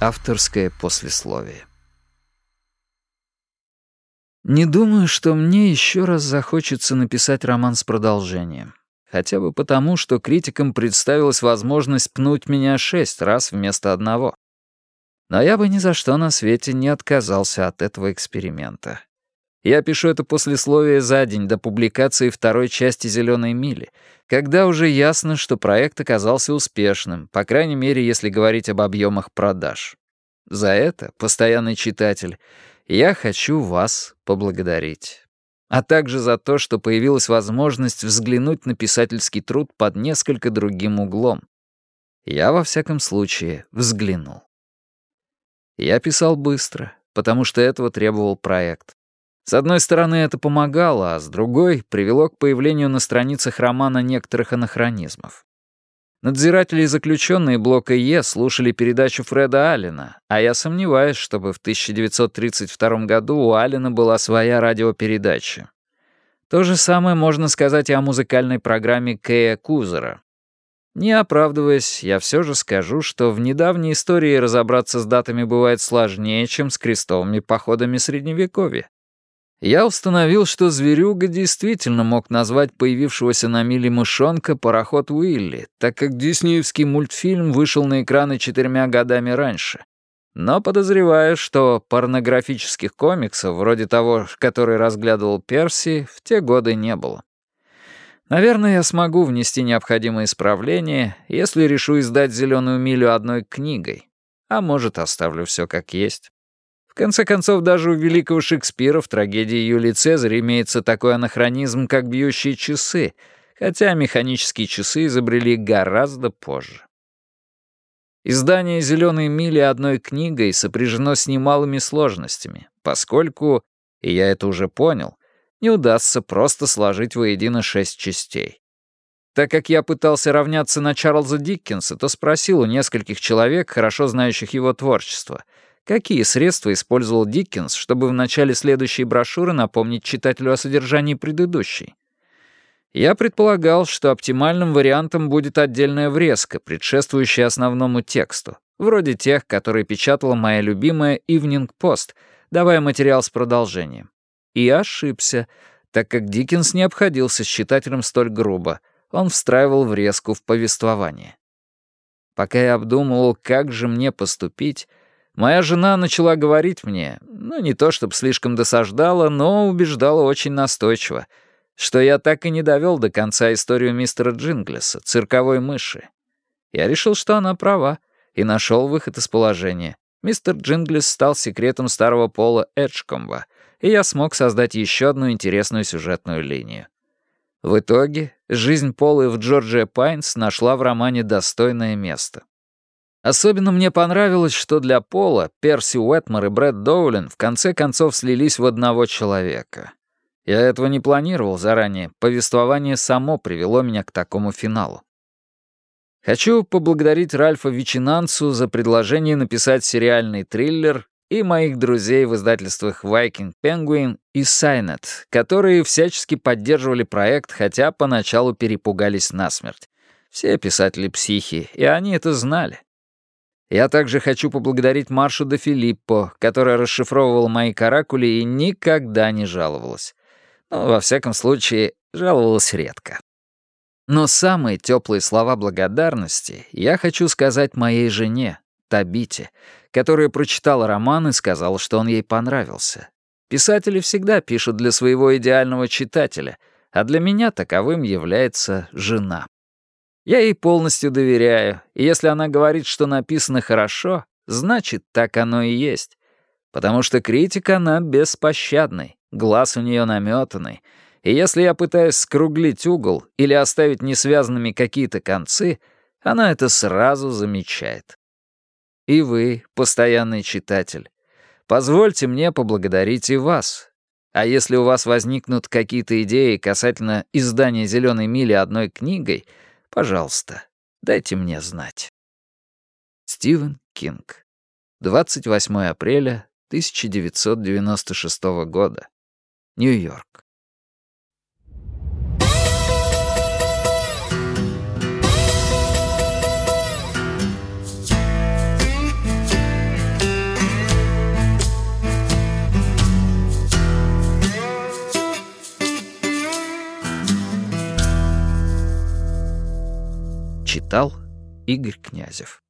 Авторское послесловие. Не думаю, что мне еще раз захочется написать роман с продолжением. Хотя бы потому, что критикам представилась возможность пнуть меня шесть раз вместо одного. Но я бы ни за что на свете не отказался от этого эксперимента. Я пишу это послесловие за день до публикации второй части «Зеленой мили», когда уже ясно, что проект оказался успешным, по крайней мере, если говорить об объемах продаж. За это, постоянный читатель, я хочу вас поблагодарить. А также за то, что появилась возможность взглянуть на писательский труд под несколько другим углом. Я, во всяком случае, взглянул. Я писал быстро, потому что этого требовал проект. С одной стороны, это помогало, а с другой — привело к появлению на страницах романа некоторых анахронизмов. Надзиратели и заключенные блока Е слушали передачу Фреда Аллена, а я сомневаюсь, чтобы в 1932 году у Аллена была своя радиопередача. То же самое можно сказать и о музыкальной программе Кэя Кузера. Не оправдываясь, я все же скажу, что в недавней истории разобраться с датами бывает сложнее, чем с крестовыми походами Средневековья. Я установил, что зверюга действительно мог назвать появившегося на миле мышонка пароход Уилли, так как диснеевский мультфильм вышел на экраны четырьмя годами раньше. Но подозреваю, что порнографических комиксов, вроде того, который разглядывал Перси, в те годы не было. Наверное, я смогу внести необходимые исправления, если решу издать «Зеленую милю» одной книгой. А может, оставлю все как есть конце концов, даже у великого Шекспира в трагедии Юлии Цезарь имеется такой анахронизм, как бьющие часы, хотя механические часы изобрели гораздо позже. Издание «Зеленой мили» одной книгой сопряжено с немалыми сложностями, поскольку, и я это уже понял, не удастся просто сложить воедино шесть частей. Так как я пытался равняться на Чарльза Диккенса, то спросил у нескольких человек, хорошо знающих его творчество — Какие средства использовал Диккенс, чтобы в начале следующей брошюры напомнить читателю о содержании предыдущей? Я предполагал, что оптимальным вариантом будет отдельная врезка, предшествующая основному тексту, вроде тех, которые печатала моя любимая Evening Post, давая материал с продолжением. И ошибся, так как Диккенс не обходился с читателем столь грубо, он встраивал врезку в повествование. Пока я обдумывал, как же мне поступить, Моя жена начала говорить мне, ну, не то чтобы слишком досаждала, но убеждала очень настойчиво, что я так и не довел до конца историю мистера Джинглиса, цирковой мыши. Я решил, что она права, и нашел выход из положения. Мистер Джинглис стал секретом старого пола Эджкомба, и я смог создать еще одну интересную сюжетную линию. В итоге жизнь Полы в Джорджия Пайнс нашла в романе достойное место. Особенно мне понравилось, что для Пола Перси Уэтмор и Брэд Доулин в конце концов слились в одного человека. Я этого не планировал заранее, повествование само привело меня к такому финалу. Хочу поблагодарить Ральфа Вичинанцу за предложение написать сериальный триллер и моих друзей в издательствах Viking Penguin и Signet, которые всячески поддерживали проект, хотя поначалу перепугались насмерть. Все писатели психи, и они это знали. Я также хочу поблагодарить Маршу де Филиппо, которая расшифровывала мои каракули и никогда не жаловалась. Ну, во всяком случае, жаловалась редко. Но самые теплые слова благодарности я хочу сказать моей жене, Табите, которая прочитала роман и сказала, что он ей понравился. Писатели всегда пишут для своего идеального читателя, а для меня таковым является жена. Я ей полностью доверяю, и если она говорит, что написано хорошо, значит, так оно и есть. Потому что критика, она беспощадный, глаз у нее наметанный, и если я пытаюсь скруглить угол или оставить несвязанными какие-то концы, она это сразу замечает. И вы, постоянный читатель, позвольте мне поблагодарить и вас. А если у вас возникнут какие-то идеи касательно издания «Зеленой мили» одной книгой — Пожалуйста, дайте мне знать. Стивен Кинг. 28 апреля 1996 года. Нью-Йорк. Читал Игорь Князев